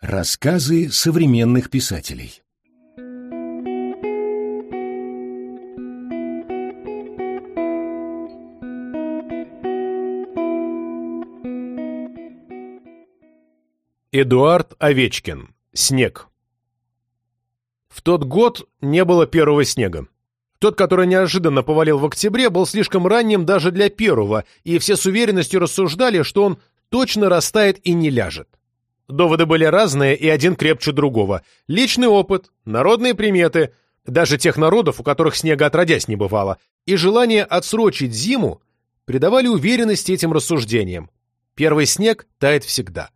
Рассказы современных писателей. Эдуард Овечкин. Снег. В тот год не было первого снега. Тот, который неожиданно повалил в октябре, был слишком ранним даже для первого, и все с уверенностью рассуждали, что он точно растает и не ляжет. Доводы были разные, и один крепче другого. Личный опыт, народные приметы, даже тех народов, у которых снега отродясь не бывало, и желание отсрочить зиму придавали уверенность этим рассуждениям. Первый снег тает всегда.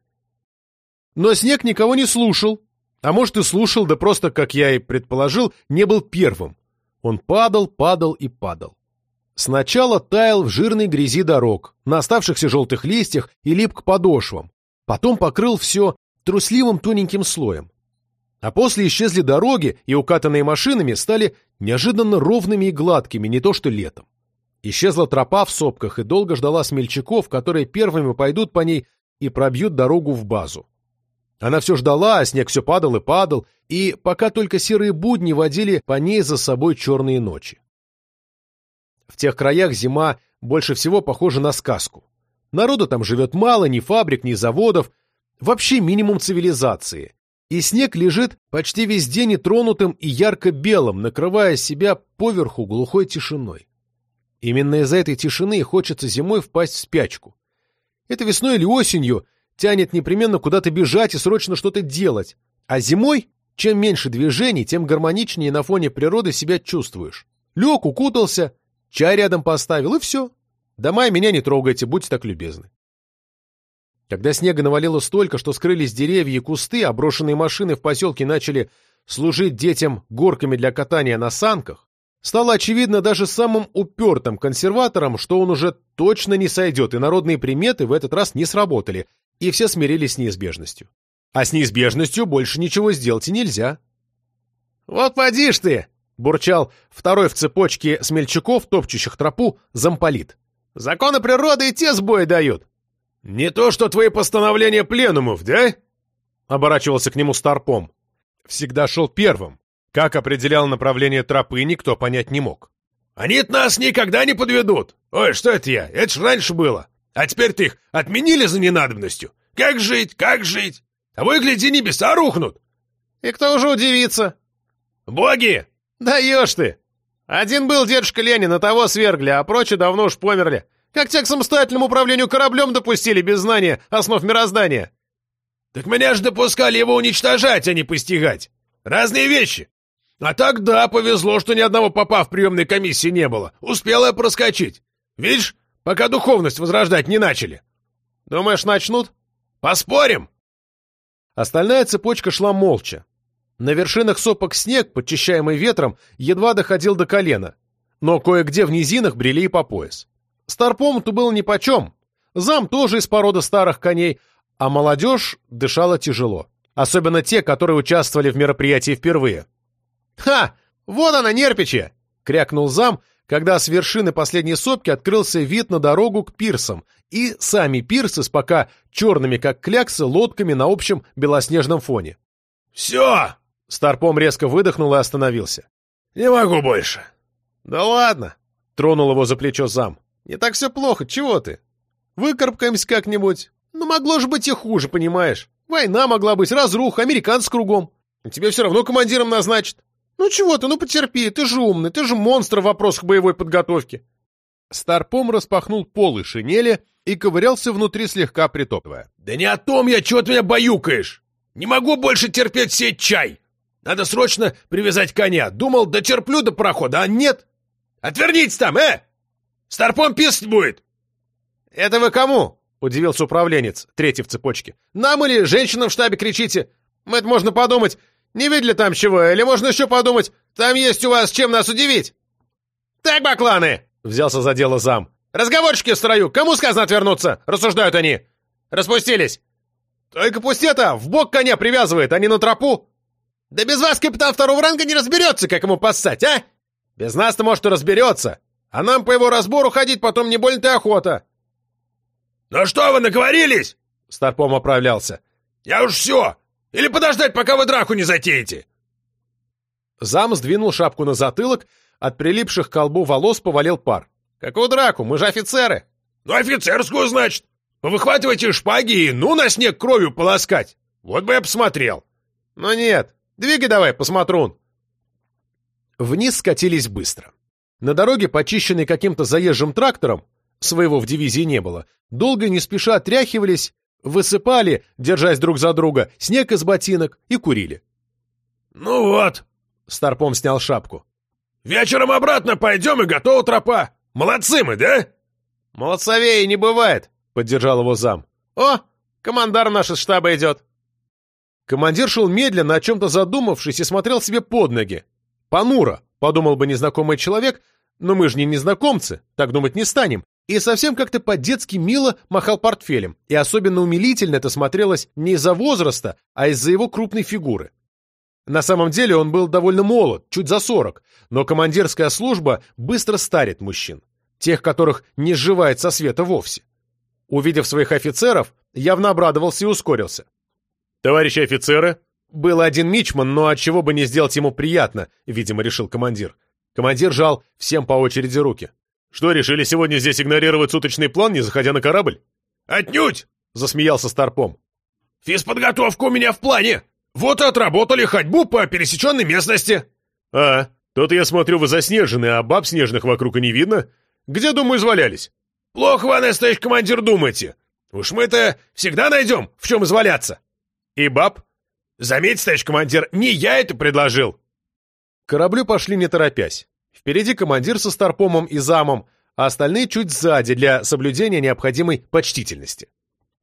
Но снег никого не слушал, а может и слушал, да просто, как я и предположил, не был первым. Он падал, падал и падал. Сначала таял в жирной грязи дорог, на оставшихся желтых листьях и лип к подошвам, потом покрыл все трусливым тоненьким слоем. А после исчезли дороги, и укатанные машинами стали неожиданно ровными и гладкими, не то что летом. Исчезла тропа в сопках и долго ждала смельчаков, которые первыми пойдут по ней и пробьют дорогу в базу. Она все ждала, а снег все падал и падал, и пока только серые будни водили по ней за собой черные ночи. В тех краях зима больше всего похожа на сказку. Народа там живет мало, ни фабрик, ни заводов, вообще минимум цивилизации. И снег лежит почти везде нетронутым и ярко-белым, накрывая себя поверху глухой тишиной. Именно из-за этой тишины хочется зимой впасть в спячку. Это весной или осенью тянет непременно куда-то бежать и срочно что-то делать, а зимой, чем меньше движений, тем гармоничнее на фоне природы себя чувствуешь. Лег, укутался, чай рядом поставил, и все. Дома меня не трогайте, будьте так любезны. Когда снега навалило столько, что скрылись деревья и кусты, а брошенные машины в поселке начали служить детям горками для катания на санках, стало очевидно даже самым упертым консерваторам, что он уже точно не сойдет, и народные приметы в этот раз не сработали, и все смирились с неизбежностью. А с неизбежностью больше ничего сделать и нельзя. «Вот поди ж ты!» — бурчал второй в цепочке смельчаков, топчущих тропу, замполит. Законы природы и те сбои дают. Не то, что твои постановления пленумов, да? Оборачивался к нему старпом. Всегда шел первым. Как определял направление тропы, никто понять не мог. Они нас никогда не подведут. Ой, что это я? Это ж раньше было. А теперь ты их отменили за ненадобностью. Как жить, как жить? А вы, гляди, небеса рухнут. И кто уже удивится? Боги! Даешь ты! Один был дедушка Ленин, а того свергли, а прочие давно уж померли. Как тебя к самостоятельному управлению кораблем допустили без знания основ мироздания? Так меня же допускали его уничтожать, а не постигать. Разные вещи. А тогда повезло, что ни одного попа в приемной комиссии не было. Успела проскочить. Видишь, пока духовность возрождать не начали. Думаешь, начнут? Поспорим? Остальная цепочка шла молча. На вершинах сопок снег, подчищаемый ветром, едва доходил до колена, но кое-где в низинах брели и по пояс. Старпому-то было нипочем, зам тоже из породы старых коней, а молодежь дышала тяжело, особенно те, которые участвовали в мероприятии впервые. «Ха! Вот она, Нерпичи! — крякнул зам, когда с вершины последней сопки открылся вид на дорогу к пирсам, и сами пирсы с пока черными, как кляксы, лодками на общем белоснежном фоне. «Все!» Старпом резко выдохнул и остановился. «Не могу больше». «Да ладно!» — тронул его за плечо зам. «Не так все плохо, чего ты? Выкарабкаемся как-нибудь. Ну, могло же быть и хуже, понимаешь? Война могла быть, разруха, американцы кругом. Тебе все равно командиром назначат. Ну чего ты, ну потерпи, ты же умный, ты же монстр в вопросах боевой подготовки». Старпом распахнул полы шинели и ковырялся внутри, слегка притопывая. «Да не о том я, чего ты меня баюкаешь! Не могу больше терпеть сеть чай!» Надо срочно привязать коня. Думал, дочерплю до прохода, а нет. Отвернитесь там, э! Старпом писать будет!» «Это вы кому?» — удивился управленец, третий в цепочке. «Нам или женщинам в штабе кричите? Мы это можно подумать, не видели там чего, или можно еще подумать, там есть у вас чем нас удивить!» «Так, бакланы!» — взялся за дело зам. «Разговорчики в строю! Кому сказано отвернуться?» — рассуждают они. «Распустились!» «Только пусть это! В бок коня привязывает, а не на тропу!» Да без вас, капитан второго ранга, не разберется, как ему поссать, а? Без нас-то, может, и разберется. А нам по его разбору ходить потом не больно-то охота. «Ну что вы, наговорились?» Старпом оправлялся. «Я уж все! Или подождать, пока вы драку не затеете!» Зам сдвинул шапку на затылок, от прилипших к колбу волос повалил пар. «Какую драку? Мы же офицеры!» «Ну, офицерскую, значит! Выхватывайте шпаги и ну на снег кровью полоскать! Вот бы я посмотрел!» «Ну нет, Двигай давай, посмотрю он. Вниз скатились быстро. На дороге, почищенной каким-то заезжим трактором, своего в дивизии не было, долго не спеша тряхивались, высыпали, держась друг за друга, снег из ботинок и курили. «Ну вот!» — Старпом снял шапку. «Вечером обратно пойдем и готова тропа! Молодцы мы, да?» «Молодцовее не бывает!» — поддержал его зам. «О, командар наш из штаба идет!» Командир шел медленно, о чем-то задумавшись, и смотрел себе под ноги. Понуро, подумал бы незнакомый человек, но мы же не незнакомцы, так думать не станем. И совсем как-то по-детски мило махал портфелем, и особенно умилительно это смотрелось не из-за возраста, а из-за его крупной фигуры. На самом деле он был довольно молод, чуть за 40, но командирская служба быстро старит мужчин, тех, которых не сживает со света вовсе. Увидев своих офицеров, явно обрадовался и ускорился. Товарищи офицеры!» «Был один мичман, но от чего бы не сделать ему приятно», — видимо, решил командир. Командир жал всем по очереди руки. «Что, решили сегодня здесь игнорировать суточный план, не заходя на корабль?» «Отнюдь!» — засмеялся Старпом. «Физподготовка у меня в плане! Вот и отработали ходьбу по пересеченной местности!» «А, тут я смотрю, вы заснежены, а баб снежных вокруг и не видно. Где, думаю, извалялись?» «Плохо вы, Анастасий командир, думаете! Уж мы-то всегда найдем, в чем изваляться!» И баб? Заметь, товарищ командир, не я это предложил!» Кораблю пошли не торопясь. Впереди командир со старпомом и замом, а остальные чуть сзади для соблюдения необходимой почтительности.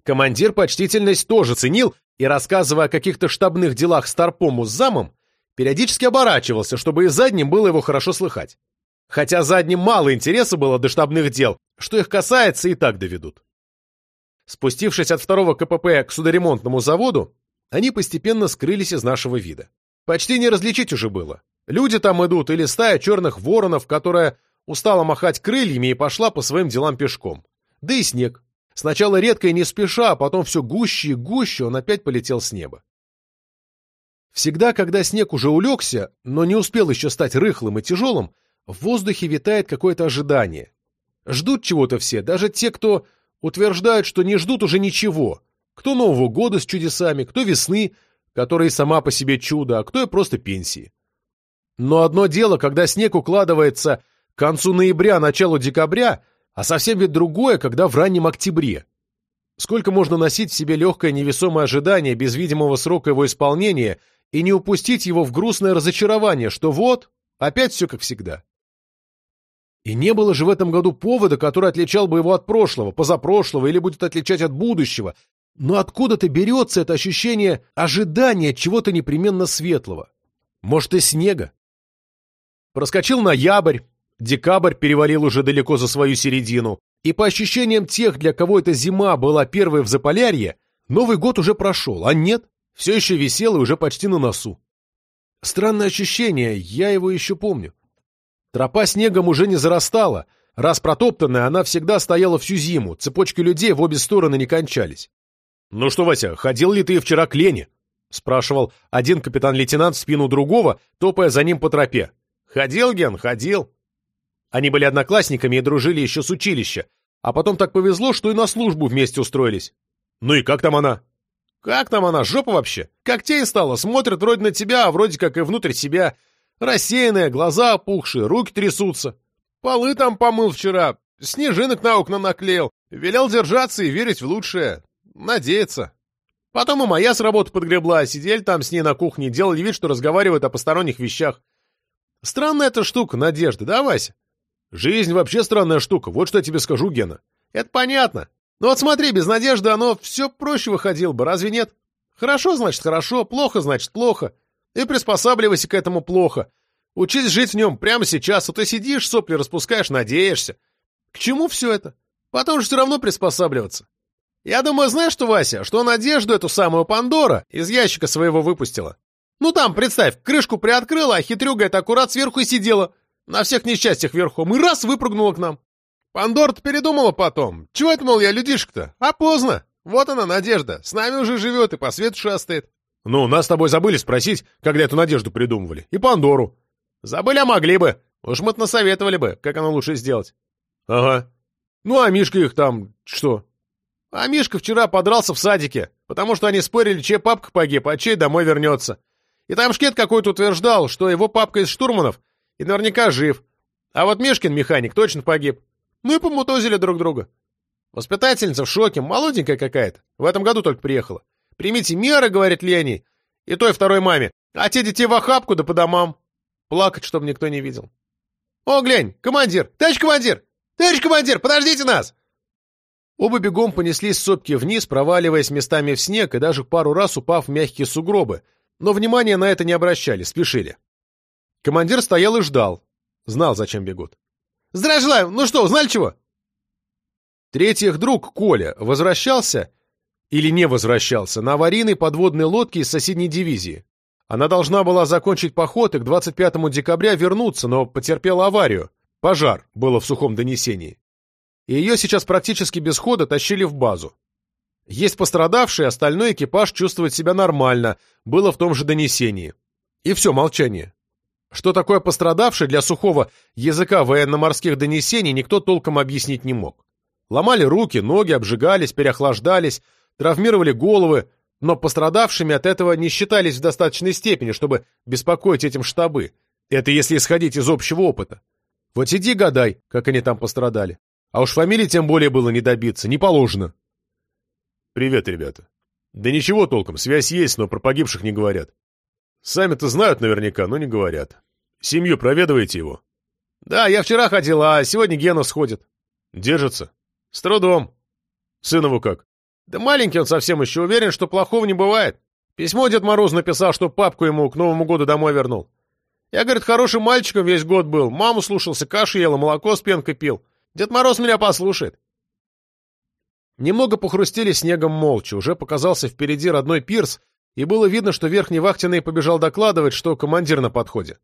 Командир почтительность тоже ценил и, рассказывая о каких-то штабных делах старпому с замом, периодически оборачивался, чтобы и задним было его хорошо слыхать. Хотя задним мало интереса было до штабных дел, что их касается и так доведут. Спустившись от второго КПП к судоремонтному заводу, они постепенно скрылись из нашего вида. Почти не различить уже было. Люди там идут, или стая черных воронов, которая устала махать крыльями и пошла по своим делам пешком. Да и снег. Сначала редко и не спеша, а потом все гуще и гуще он опять полетел с неба. Всегда, когда снег уже улегся, но не успел еще стать рыхлым и тяжелым, в воздухе витает какое-то ожидание. Ждут чего-то все, даже те, кто утверждают, что не ждут уже ничего, кто Нового года с чудесами, кто весны, которая сама по себе чудо, а кто и просто пенсии. Но одно дело, когда снег укладывается к концу ноября, началу декабря, а совсем ведь другое, когда в раннем октябре. Сколько можно носить в себе легкое невесомое ожидание без видимого срока его исполнения и не упустить его в грустное разочарование, что вот, опять все как всегда. И не было же в этом году повода, который отличал бы его от прошлого, позапрошлого или будет отличать от будущего. Но откуда-то берется это ощущение ожидания чего-то непременно светлого. Может, и снега? Проскочил ноябрь, декабрь перевалил уже далеко за свою середину, и по ощущениям тех, для кого эта зима была первой в Заполярье, Новый год уже прошел, а нет, все еще висел и уже почти на носу. Странное ощущение, я его еще помню. Тропа снегом уже не зарастала. Раз протоптанная, она всегда стояла всю зиму, цепочки людей в обе стороны не кончались. «Ну что, Вася, ходил ли ты вчера к Лене?» — спрашивал один капитан-лейтенант в спину другого, топая за ним по тропе. «Ходил, Ген, ходил». Они были одноклассниками и дружили еще с училища, а потом так повезло, что и на службу вместе устроились. «Ну и как там она?» «Как там она? Жопа вообще? Как тебе стала? Смотрит, вроде на тебя, а вроде как и внутрь себя. Рассеянные глаза опухшие, руки трясутся. Полы там помыл вчера, снежинок на окна наклеил. Велел держаться и верить в лучшее. Надеяться. Потом и моя с работы подгребла, а сидели там с ней на кухне, делали вид, что разговаривают о посторонних вещах. Странная эта штука, надежды, да, Вася? Жизнь вообще странная штука, вот что я тебе скажу, Гена. Это понятно. Ну вот смотри, без надежды оно все проще выходило бы, разве нет? Хорошо, значит, хорошо, плохо, значит, плохо. И приспосабливайся к этому плохо. Учись жить в нем прямо сейчас, а ты сидишь, сопли распускаешь, надеешься. К чему все это? Потом же все равно приспосабливаться. Я думаю, знаешь что, Вася, что Надежду эту самую Пандора из ящика своего выпустила. Ну там, представь, крышку приоткрыла, а хитрюга эта аккурат сверху и сидела. На всех несчастьях верхом. И раз выпрыгнула к нам. Пандора-то передумала потом. Чего это, мол, я людишек-то? А поздно. Вот она, Надежда. С нами уже живет и по свету шастает. Ну, нас с тобой забыли спросить, когда эту надежду придумывали. И Пандору. Забыли, а могли бы. Уж мы-то насоветовали бы, как оно лучше сделать. Ага. Ну, а Мишка их там... что? А Мишка вчера подрался в садике, потому что они спорили, чей папка погиб, а чей домой вернется. И там шкет какой-то утверждал, что его папка из штурманов и наверняка жив. А вот Мишкин механик точно погиб. Ну и помутозили друг друга. Воспитательница в шоке, молоденькая какая-то. В этом году только приехала. Примите меры, говорит Лени, и той второй маме. А Отец детей в охапку да по домам. Плакать, чтобы никто не видел. О, глянь, командир, товарищ командир, товарищ командир, подождите нас! Оба бегом понеслись сопки вниз, проваливаясь местами в снег и даже пару раз упав в мягкие сугробы, но внимания на это не обращали, спешили. Командир стоял и ждал. Знал, зачем бегут. «Здравия желаю! Ну что, узнали чего?» Третьих друг, Коля, возвращался или не возвращался, на аварийной подводной лодке из соседней дивизии. Она должна была закончить поход и к 25 декабря вернуться, но потерпела аварию. Пожар было в сухом донесении. И ее сейчас практически без хода тащили в базу. Есть пострадавшие, остальной экипаж чувствует себя нормально, было в том же донесении. И все, молчание. Что такое пострадавший для сухого языка военно-морских донесений, никто толком объяснить не мог. Ломали руки, ноги, обжигались, переохлаждались, травмировали головы, но пострадавшими от этого не считались в достаточной степени, чтобы беспокоить этим штабы. Это если исходить из общего опыта. Вот иди, гадай, как они там пострадали. А уж фамилии тем более было не добиться, не положено. Привет, ребята. Да ничего толком, связь есть, но про погибших не говорят. Сами-то знают наверняка, но не говорят. Семью проведываете его? Да, я вчера ходил, а сегодня Гена сходит. Держится? С трудом. Сынову как? Да маленький он совсем еще уверен, что плохого не бывает. Письмо Дед Мороз написал, что папку ему к Новому году домой вернул. Я, говорит, хорошим мальчиком весь год был. Маму слушался, кашу ела, молоко с пенкой пил. Дед Мороз меня послушает. Немного похрустили снегом молча. Уже показался впереди родной пирс, и было видно, что верхний вахтенный побежал докладывать, что командир на подходе.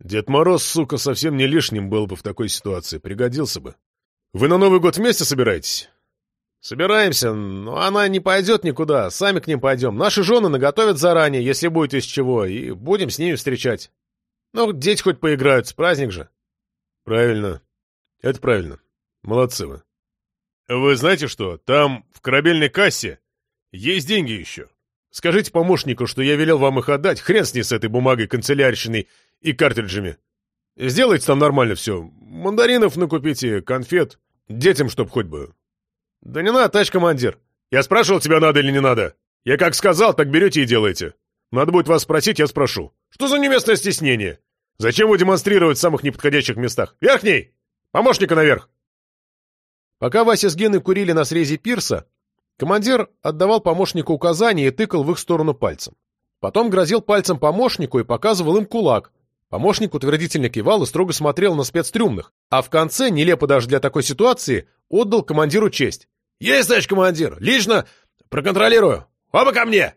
Дед Мороз, сука, совсем не лишним был бы в такой ситуации, пригодился бы. Вы на Новый год вместе собираетесь? Собираемся, но она не пойдет никуда, сами к ним пойдем. Наши жены наготовят заранее, если будет из чего, и будем с ними встречать. Ну, дети хоть поиграют, праздник же. Правильно. Это правильно. Молодцы вы. Вы знаете что, там, в корабельной кассе, есть деньги еще. Скажите помощнику, что я велел вам их отдать, хрен с ней с этой бумагой, канцелярщиной и картриджами. Сделайте там нормально все. Мандаринов накупите, конфет, детям чтоб хоть бы. «Да не надо, товарищ командир. Я спрашивал тебя, надо или не надо. Я как сказал, так берете и делаете. Надо будет вас спросить, я спрошу. Что за неместное стеснение? Зачем вы демонстрировать в самых неподходящих местах? Верхний! Помощника наверх!» Пока Вася с Геной курили на срезе пирса, командир отдавал помощнику указания и тыкал в их сторону пальцем. Потом грозил пальцем помощнику и показывал им кулак. Помощник утвердительно кивал и строго смотрел на спецтрюмных, а в конце, нелепо даже для такой ситуации, отдал командиру честь. «Есть, товарищ командир! Лично проконтролирую! Оба ко мне!»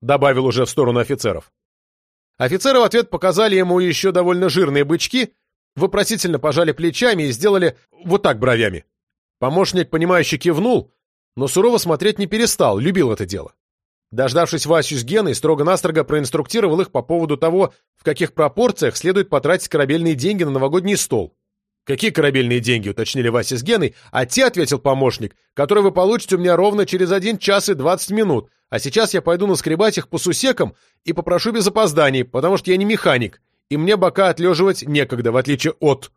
Добавил уже в сторону офицеров. Офицеры в ответ показали ему еще довольно жирные бычки, вопросительно пожали плечами и сделали вот так бровями. Помощник, понимающе кивнул, но сурово смотреть не перестал, любил это дело. Дождавшись Васю с Геной, строго-настрого проинструктировал их по поводу того, в каких пропорциях следует потратить корабельные деньги на новогодний стол. Какие корабельные деньги?» — уточнили Вася с Геной, а те ответил помощник, «которые вы получите у меня ровно через один час и двадцать минут, а сейчас я пойду наскребать их по сусекам и попрошу без опозданий, потому что я не механик, и мне бока отлеживать некогда, в отличие от...»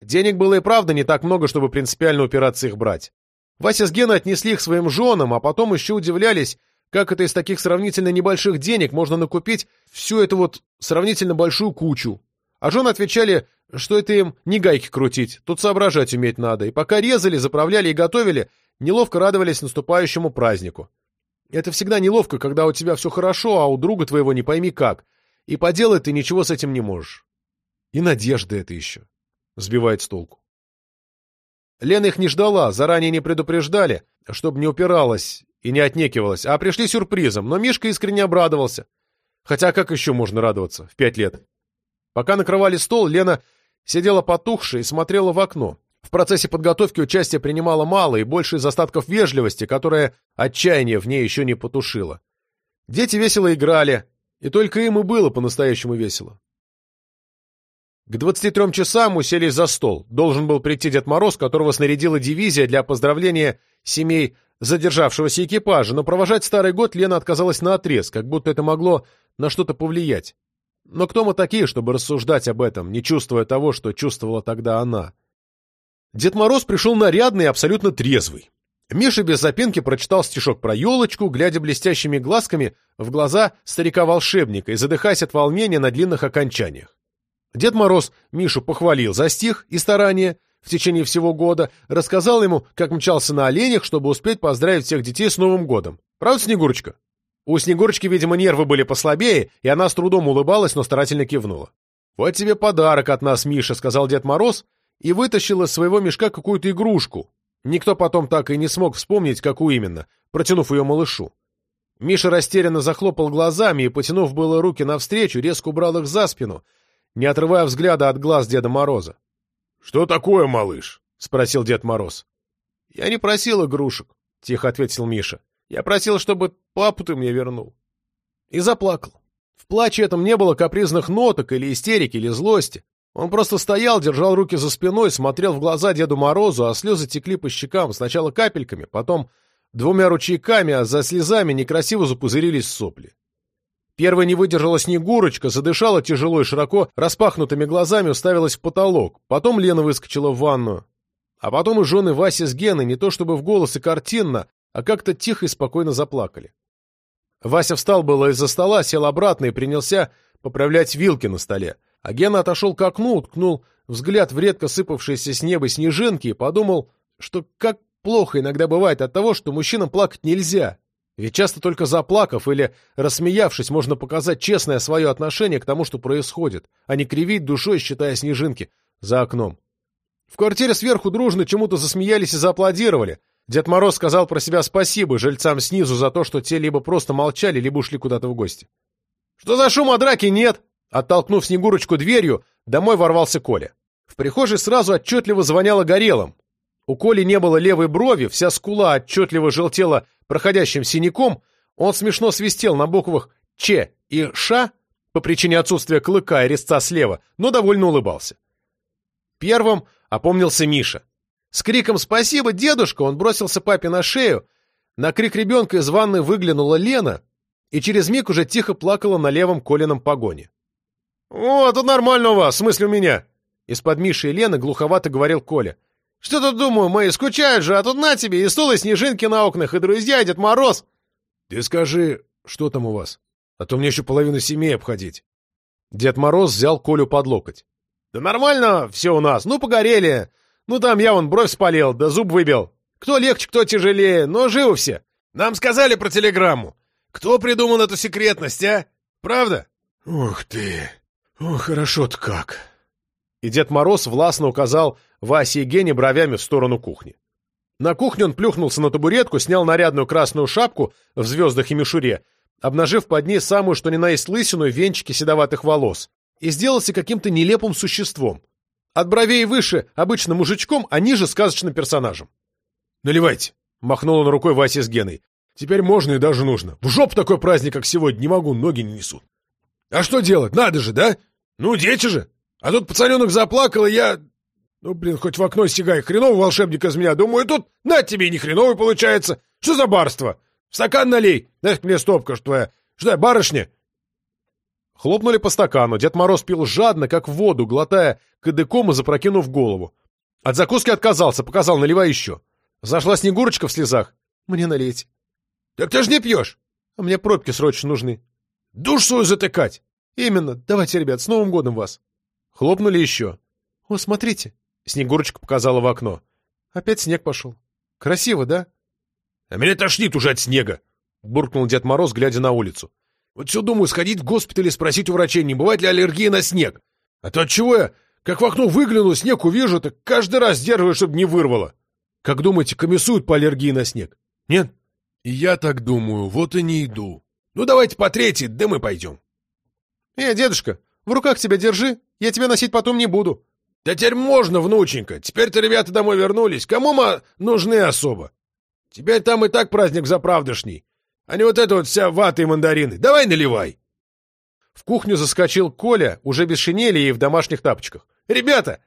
Денег было и правда не так много, чтобы принципиально упираться их брать. Вася с Геной отнесли их своим женам, а потом еще удивлялись, как это из таких сравнительно небольших денег можно накупить всю эту вот сравнительно большую кучу, а жен отвечали, что это им не гайки крутить, тут соображать уметь надо. И пока резали, заправляли и готовили, неловко радовались наступающему празднику. Это всегда неловко, когда у тебя все хорошо, а у друга твоего не пойми как. И поделать ты ничего с этим не можешь. И надежда это еще. Сбивает с толку. Лена их не ждала, заранее не предупреждали, чтобы не упиралась и не отнекивалась, а пришли сюрпризом, но Мишка искренне обрадовался. Хотя как еще можно радоваться в пять лет? Пока накрывали стол, Лена сидела потухшая и смотрела в окно. В процессе подготовки участие принимала мало и больше из остатков вежливости, которое отчаяние в ней еще не потушило. Дети весело играли, и только им и было по-настоящему весело. К 23 часам уселись за стол. Должен был прийти Дед Мороз, которого снарядила дивизия для поздравления семей задержавшегося экипажа, но провожать Старый год Лена отказалась наотрез, как будто это могло на что-то повлиять. Но кто мы такие, чтобы рассуждать об этом, не чувствуя того, что чувствовала тогда она? Дед Мороз пришел нарядный и абсолютно трезвый. Миша без запинки прочитал стишок про елочку, глядя блестящими глазками в глаза старика-волшебника и задыхаясь от волнения на длинных окончаниях. Дед Мороз Мишу похвалил за стих и старание в течение всего года, рассказал ему, как мчался на оленях, чтобы успеть поздравить всех детей с Новым годом. Правда, Снегурочка? У Снегурочки, видимо, нервы были послабее, и она с трудом улыбалась, но старательно кивнула. «Вот тебе подарок от нас, Миша», — сказал Дед Мороз, и вытащил из своего мешка какую-то игрушку. Никто потом так и не смог вспомнить, какую именно, протянув ее малышу. Миша растерянно захлопал глазами и, потянув было руки навстречу, резко убрал их за спину, не отрывая взгляда от глаз Деда Мороза. «Что такое, малыш?» — спросил Дед Мороз. «Я не просил игрушек», — тихо ответил Миша. Я просил, чтобы папу ты мне вернул. И заплакал. В плаче этом не было капризных ноток или истерики, или злости. Он просто стоял, держал руки за спиной, смотрел в глаза Деду Морозу, а слезы текли по щекам, сначала капельками, потом двумя ручейками, а за слезами некрасиво запузырились сопли. Первой не выдержала Снегурочка, задышала тяжело и широко, распахнутыми глазами уставилась в потолок. Потом Лена выскочила в ванную. А потом и жены Васи с Геной, не то чтобы в голос и картинно, а как-то тихо и спокойно заплакали. Вася встал было из-за стола, сел обратно и принялся поправлять вилки на столе. А Гена отошел к окну, уткнул взгляд в редко сыпавшиеся с неба снежинки и подумал, что как плохо иногда бывает от того, что мужчинам плакать нельзя. Ведь часто только заплакав или рассмеявшись, можно показать честное свое отношение к тому, что происходит, а не кривить душой, считая снежинки за окном. В квартире сверху дружно чему-то засмеялись и зааплодировали — Дед Мороз сказал про себя спасибо жильцам снизу за то, что те либо просто молчали, либо ушли куда-то в гости. «Что за шума драки нет?» Оттолкнув Снегурочку дверью, домой ворвался Коля. В прихожей сразу отчетливо звоняло горелым. У Коли не было левой брови, вся скула отчетливо желтела проходящим синяком, он смешно свистел на буквах «Ч» и «Ш» по причине отсутствия клыка и резца слева, но довольно улыбался. Первым опомнился Миша. С криком «Спасибо, дедушка!» он бросился папе на шею. На крик ребенка из ванны выглянула Лена и через миг уже тихо плакала на левом коленом погоне. «О, тут нормально у вас, в смысле у меня!» Из-под Миши и Лены глуховато говорил Коля. «Что тут думаю, мои скучают же, а тут на тебе и стул, и снежинки на окнах, и друзья, и Дед Мороз!» «Ты скажи, что там у вас? А то мне еще половину семьи обходить!» Дед Мороз взял Колю под локоть. «Да нормально все у нас, ну погорели!» Ну там я вон бровь спалил, да зуб выбил. Кто легче, кто тяжелее, но живы все. Нам сказали про телеграмму. Кто придумал эту секретность, а? Правда? Ух ты! О, хорошо-то как!» И Дед Мороз властно указал Васе и Гене бровями в сторону кухни. На кухню он плюхнулся на табуретку, снял нарядную красную шапку в звездах и мишуре, обнажив под ней самую что ни на есть лысину венчики седоватых волос, и сделался каким-то нелепым существом — от бровей выше обычно мужичком, а ниже сказочным персонажем. «Наливайте!» — махнул он рукой Васе с Геной. «Теперь можно и даже нужно. В жоп такой праздник, как сегодня, не могу, ноги не несут». «А что делать? Надо же, да? Ну, дети же! А тут пацаненок заплакал, и я... Ну, блин, хоть в окно стегай, хреновый волшебник из меня. Думаю, тут на тебе не хреновый получается. Что за барство? В стакан налей. Нафиг мне стопка, что твоя. Что я, барышня? Хлопнули по стакану, Дед Мороз пил жадно, как воду, глотая кадыком и запрокинув голову. От закуски отказался, показал, наливай еще. Зашла Снегурочка в слезах. Мне налить. Так ты же не пьешь. А мне пробки срочно нужны. Душ свою затыкать. Именно. Давайте, ребят, с Новым годом вас. Хлопнули еще. О, смотрите. Снегурочка показала в окно. Опять снег пошел. Красиво, да? А меня тошнит уже от снега. Буркнул Дед Мороз, глядя на улицу. Вот все думаю, сходить в госпиталь и спросить у врачей, не бывает ли аллергии на снег. А то чего я, как в окно выгляну, снег увижу, так каждый раз сдерживаю, чтобы не вырвало. Как думаете, комиссуют по аллергии на снег? Нет? И я так думаю, вот и не иду. Ну давайте по третьей, да мы пойдем. Э, дедушка, в руках тебя держи, я тебя носить потом не буду. Да теперь можно, внученька, теперь-то ребята домой вернулись, кому мы нужны особо? Теперь там и так праздник заправдышний а не вот эта вот вся вата и мандарины. Давай наливай!» В кухню заскочил Коля, уже без шинели и в домашних тапочках. «Ребята!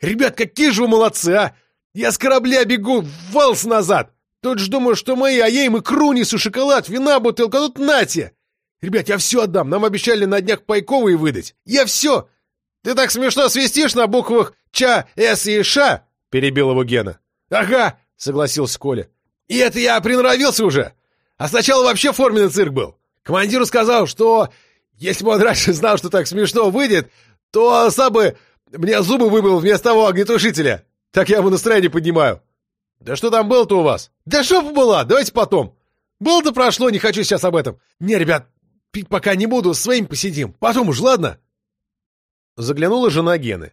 Ребят, какие же вы молодцы, а! Я с корабля бегу, валс назад! Тут же думаю, что мои, а ей мы крунису, шоколад, вина, бутылка, тут нате! Ребят, я все отдам, нам обещали на днях пайковые выдать. Я все! Ты так смешно свистишь на буквах ч, С и Ша!» — перебил его Гена. «Ага!» — согласился Коля. «И это я приноровился уже! А сначала вообще форменный цирк был. Командиру сказал, что если бы он раньше знал, что так смешно выйдет, то сам бы мне зубы выбил вместо того огнетушителя. Так я ему настроение поднимаю. Да что там было-то у вас? Да жопа было, давайте потом. Было-то прошло, не хочу сейчас об этом. Не, ребят, пить пока не буду, с своим посидим. Потом уж, ладно? Заглянула жена Гены.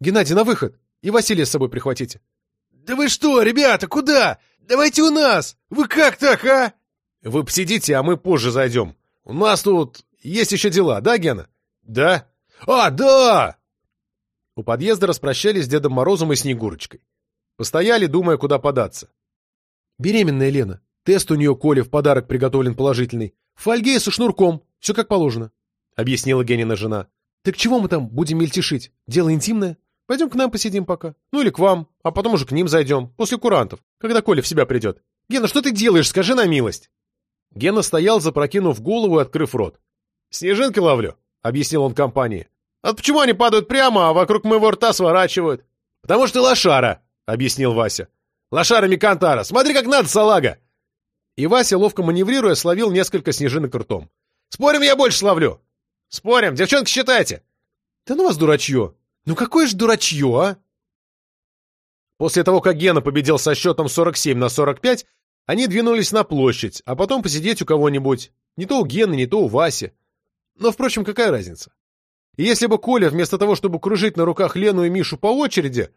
Геннадий, на выход. И Василия с собой прихватите. Да вы что, ребята, куда? Давайте у нас. Вы как так, а? Вы посидите, а мы позже зайдем. У нас тут есть еще дела, да, Гена? Да? А, да! У подъезда распрощались с Дедом Морозом и Снегурочкой. Постояли, думая, куда податься. Беременная Лена. Тест у нее Коля в подарок приготовлен положительный. Фольге со шнурком. Все как положено. Объяснила Генина жена. Так чего мы там будем мельтешить? Дело интимное. Пойдем к нам посидим пока. Ну или к вам, а потом уже к ним зайдем, после курантов, когда Коля в себя придет. Гена, что ты делаешь, скажи на милость? Гена стоял, запрокинув голову и открыв рот. «Снежинки ловлю», — объяснил он компании. «А почему они падают прямо, а вокруг моего рта сворачивают?» «Потому что лошара», — объяснил Вася. «Лошара Микантара! Смотри, как надо, салага!» И Вася, ловко маневрируя, словил несколько снежинок ртом. «Спорим, я больше словлю!» «Спорим! Девчонки, считайте!» «Да ну вас дурачье! Ну какое ж дурачье, а!» После того, как Гена победил со счетом 47 на 45, они двинулись на площадь, а потом посидеть у кого-нибудь. Не то у Гены, не то у Васи. Но, впрочем, какая разница? И если бы Коля, вместо того, чтобы кружить на руках Лену и Мишу по очереди,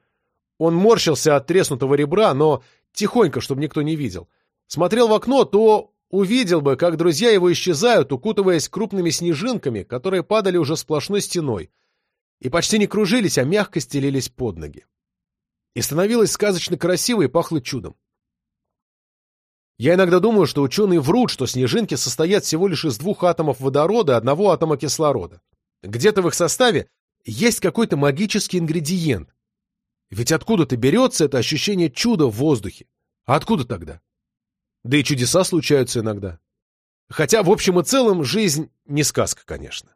он морщился от треснутого ребра, но тихонько, чтобы никто не видел, смотрел в окно, то увидел бы, как друзья его исчезают, укутываясь крупными снежинками, которые падали уже сплошной стеной, и почти не кружились, а мягко стелились под ноги. И становилось сказочно красиво и пахло чудом. Я иногда думаю, что ученые врут, что снежинки состоят всего лишь из двух атомов водорода и одного атома кислорода. Где-то в их составе есть какой-то магический ингредиент. Ведь откуда-то берется это ощущение чуда в воздухе. А откуда тогда? Да и чудеса случаются иногда. Хотя, в общем и целом, жизнь не сказка, конечно.